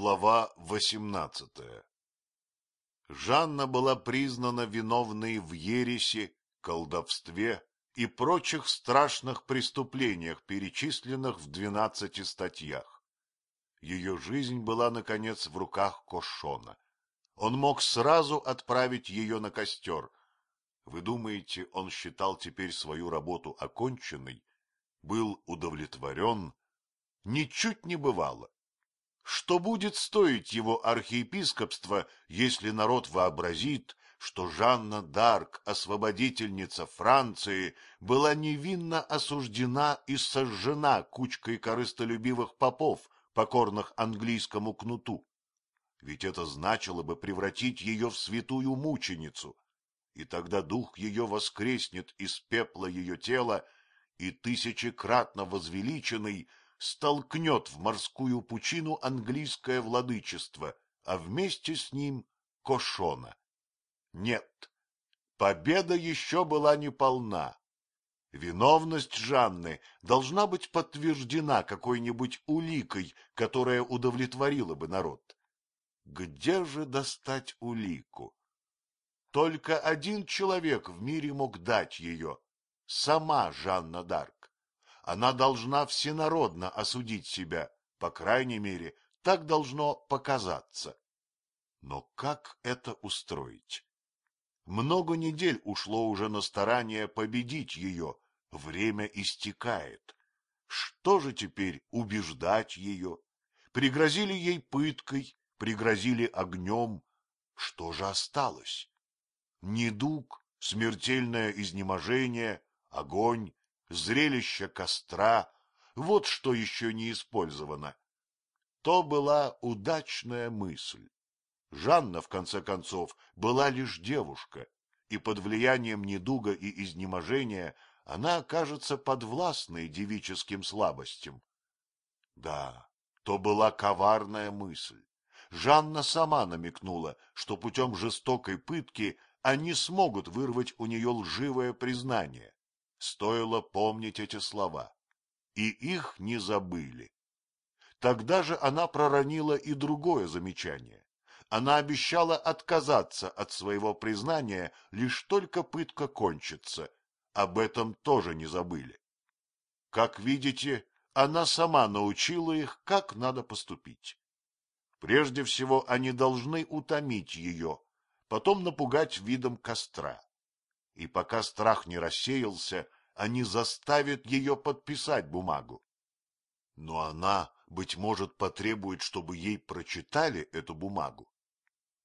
Глава восемнадцатая Жанна была признана виновной в ересе, колдовстве и прочих страшных преступлениях, перечисленных в двенадцати статьях. Ее жизнь была, наконец, в руках Кошона. Он мог сразу отправить ее на костер. Вы думаете, он считал теперь свою работу оконченной? Был удовлетворен? Ничуть не бывало. Что будет стоить его архиепископство, если народ вообразит, что Жанна Дарк, освободительница Франции, была невинно осуждена и сожжена кучкой корыстолюбивых попов, покорных английскому кнуту? Ведь это значило бы превратить ее в святую мученицу, и тогда дух ее воскреснет из пепла ее тела, и тысячекратно возвеличенный столкнет в морскую пучину английское владычество, а вместе с ним Кошона. Нет, победа еще была не полна. Виновность Жанны должна быть подтверждена какой-нибудь уликой, которая удовлетворила бы народ. Где же достать улику? Только один человек в мире мог дать ее — сама Жанна Дарк. Она должна всенародно осудить себя, по крайней мере, так должно показаться. Но как это устроить? Много недель ушло уже на старание победить ее, время истекает. Что же теперь убеждать ее? Пригрозили ей пыткой, пригрозили огнем. Что же осталось? Недуг, смертельное изнеможение, огонь, зрелище костра — вот что еще не использовано. То была удачная мысль. Жанна, в конце концов, была лишь девушка, и под влиянием недуга и изнеможения она окажется подвластной девическим слабостям. Да, то была коварная мысль. Жанна сама намекнула, что путем жестокой пытки они смогут вырвать у нее лживое признание. Стоило помнить эти слова. И их не забыли. Тогда же она проронила и другое замечание. Она обещала отказаться от своего признания, лишь только пытка кончится. Об этом тоже не забыли. Как видите, она сама научила их, как надо поступить. Прежде всего, они должны утомить ее, потом напугать видом костра и пока страх не рассеялся, они заставят ее подписать бумагу. Но она, быть может, потребует, чтобы ей прочитали эту бумагу.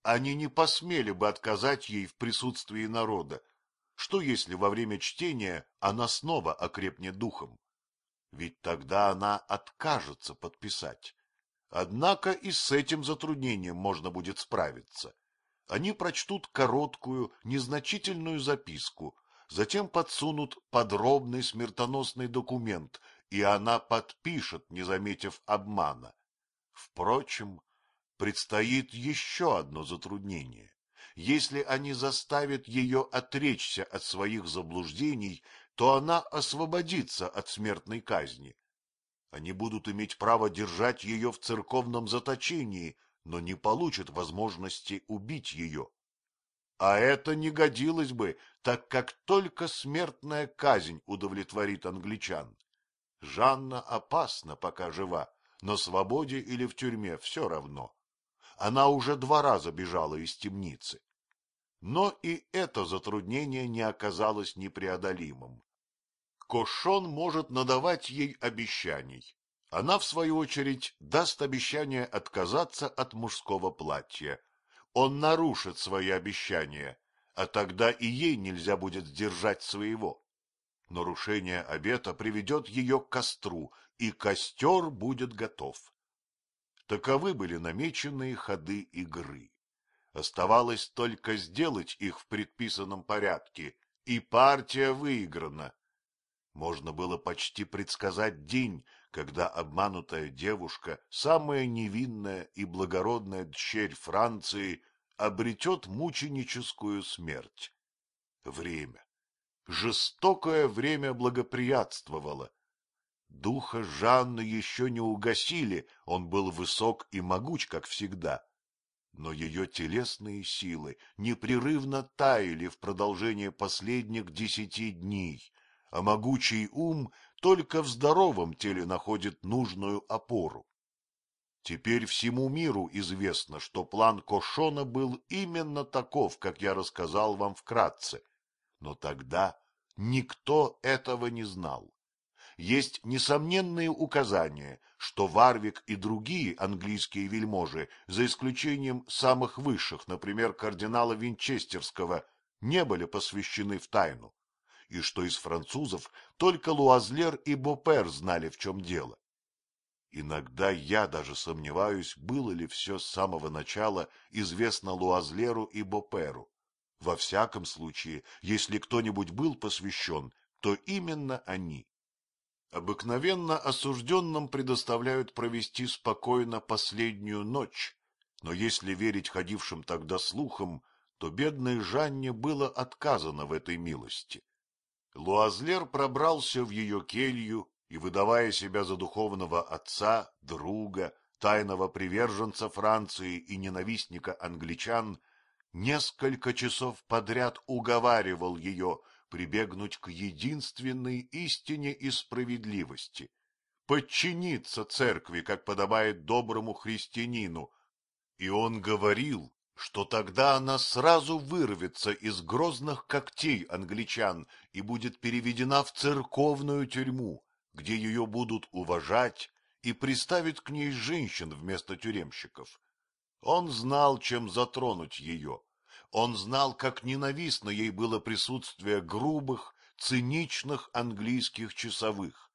Они не посмели бы отказать ей в присутствии народа. Что, если во время чтения она снова окрепнет духом? Ведь тогда она откажется подписать. Однако и с этим затруднением можно будет справиться они прочтут короткую, незначительную записку, затем подсунут подробный смертоносный документ, и она подпишет, не заметив обмана. Впрочем, предстоит еще одно затруднение. Если они заставят ее отречься от своих заблуждений, то она освободится от смертной казни. Они будут иметь право держать ее в церковном заточении, но не получит возможности убить ее. А это не годилось бы, так как только смертная казнь удовлетворит англичан. Жанна опасна, пока жива, на свободе или в тюрьме все равно. Она уже два раза бежала из темницы. Но и это затруднение не оказалось непреодолимым. Кошон может надавать ей обещаний, она, в свою очередь, даст обещание отказаться от мужского платья. Он нарушит свои обещания, а тогда и ей нельзя будет сдержать своего. Нарушение обета приведет ее к костру, и костер будет готов. Таковы были намеченные ходы игры. Оставалось только сделать их в предписанном порядке, и партия выиграна. Можно было почти предсказать день, когда обманутая девушка, самая невинная и благородная дщерь Франции, обретет мученическую смерть. Время. Жестокое время благоприятствовало. Духа Жанны еще не угасили, он был высок и могуч, как всегда. Но ее телесные силы непрерывно таяли в продолжение последних десяти дней, а могучий ум только в здоровом теле находит нужную опору. Теперь всему миру известно, что план Кошона был именно таков, как я рассказал вам вкратце. Но тогда никто этого не знал. Есть несомненные указания, что Варвик и другие английские вельможи, за исключением самых высших, например, кардинала Винчестерского, не были посвящены в тайну, и что из французов только Луазлер и Бопер знали, в чем дело. Иногда я даже сомневаюсь, было ли все с самого начала известно Луазлеру и Боперу. Во всяком случае, если кто-нибудь был посвящен, то именно они. Обыкновенно осужденным предоставляют провести спокойно последнюю ночь, но если верить ходившим тогда слухам, то бедной Жанне было отказано в этой милости. Луазлер пробрался в ее келью и, выдавая себя за духовного отца, друга, тайного приверженца Франции и ненавистника англичан, несколько часов подряд уговаривал ее прибегнуть к единственной истине и справедливости, подчиниться церкви, как подобает доброму христианину, и он говорил, что тогда она сразу вырвется из грозных когтей англичан и будет переведена в церковную тюрьму, где ее будут уважать и приставить к ней женщин вместо тюремщиков. Он знал, чем затронуть ее. Он знал, как ненавистно ей было присутствие грубых, циничных английских часовых.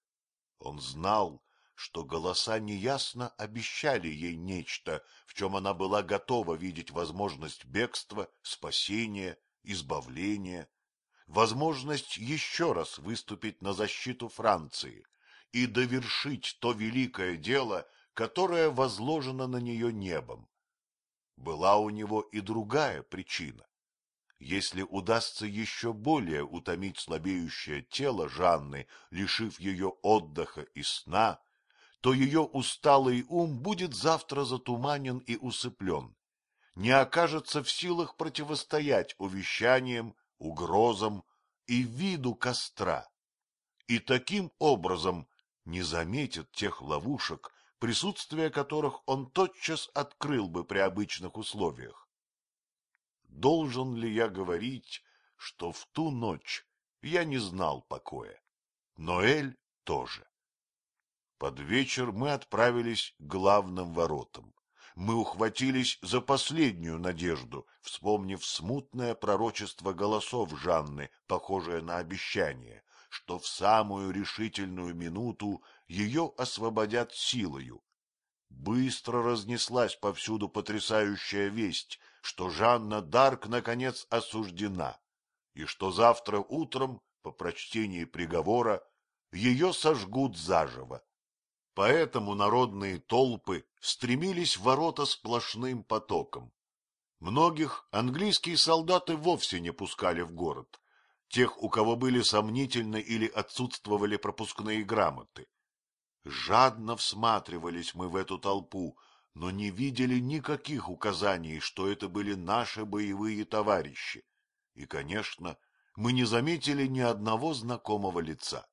Он знал, что голоса неясно обещали ей нечто, в чем она была готова видеть возможность бегства, спасения, избавления возможность еще раз выступить на защиту Франции и довершить то великое дело, которое возложено на нее небом. Была у него и другая причина. Если удастся еще более утомить слабеющее тело Жанны, лишив ее отдыха и сна, то ее усталый ум будет завтра затуманен и усыплен, не окажется в силах противостоять увещаниям, угрозам и виду костра, и таким образом не заметит тех ловушек, присутствие которых он тотчас открыл бы при обычных условиях. Должен ли я говорить, что в ту ночь я не знал покоя? Ноэль тоже. Под вечер мы отправились к главным воротам мы ухватились за последнюю надежду, вспомнив смутное пророчество голосов Жанны, похожее на обещание, что в самую решительную минуту ее освободят силою. Быстро разнеслась повсюду потрясающая весть, что Жанна Дарк наконец осуждена, и что завтра утром, по прочтении приговора, ее сожгут заживо. Поэтому народные толпы стремились в ворота сплошным потоком. Многих английские солдаты вовсе не пускали в город, тех, у кого были сомнительны или отсутствовали пропускные грамоты. Жадно всматривались мы в эту толпу, но не видели никаких указаний, что это были наши боевые товарищи. И, конечно, мы не заметили ни одного знакомого лица.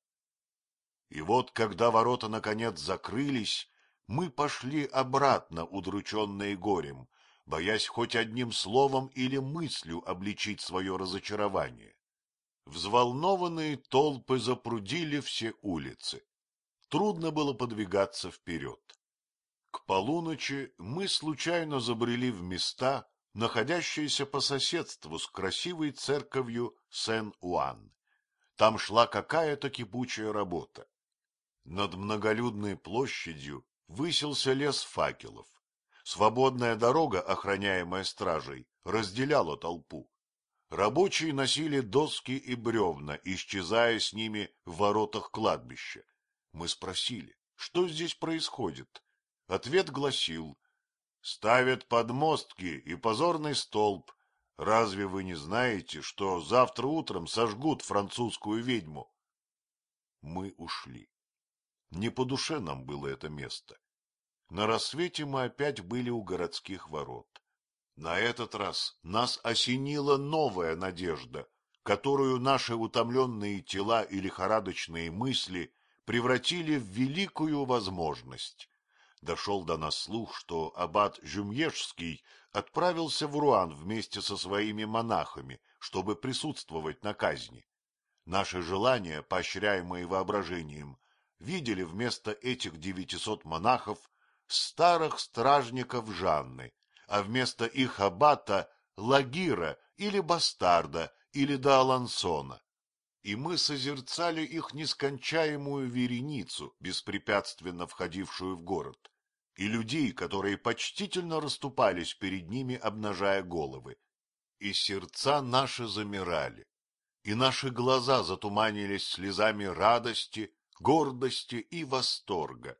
И вот, когда ворота наконец закрылись, мы пошли обратно, удрученные горем, боясь хоть одним словом или мыслью обличить свое разочарование. Взволнованные толпы запрудили все улицы. Трудно было подвигаться вперед. К полуночи мы случайно забрели в места, находящиеся по соседству с красивой церковью Сен-Уан. Там шла какая-то кипучая работа. Над многолюдной площадью высился лес факелов. Свободная дорога, охраняемая стражей, разделяла толпу. Рабочие носили доски и бревна, исчезая с ними в воротах кладбища. Мы спросили, что здесь происходит. Ответ гласил, ставят подмостки и позорный столб. Разве вы не знаете, что завтра утром сожгут французскую ведьму? Мы ушли. Не по душе нам было это место. На рассвете мы опять были у городских ворот. На этот раз нас осенила новая надежда, которую наши утомленные тела и лихорадочные мысли превратили в великую возможность. Дошел до нас слух, что аббат Жюмьежский отправился в Руан вместе со своими монахами, чтобы присутствовать на казни. Наши желания, поощряемые воображением, видели вместо этих девятисот монахов старых стражников Жанны, а вместо их аббата — Лагира или Бастарда или Даалансона. И мы созерцали их нескончаемую вереницу, беспрепятственно входившую в город, и людей, которые почтительно расступались перед ними, обнажая головы. И сердца наши замирали, и наши глаза затуманились слезами радости, гордости и восторга,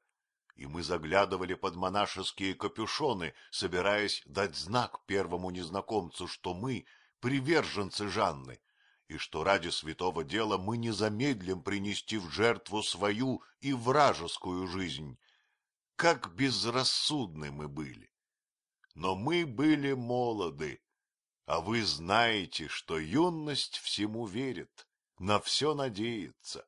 и мы заглядывали под монашеские капюшоны, собираясь дать знак первому незнакомцу, что мы приверженцы Жанны, и что ради святого дела мы не замедлим принести в жертву свою и вражескую жизнь. Как безрассудны мы были! Но мы были молоды, а вы знаете, что юность всему верит, на все надеется.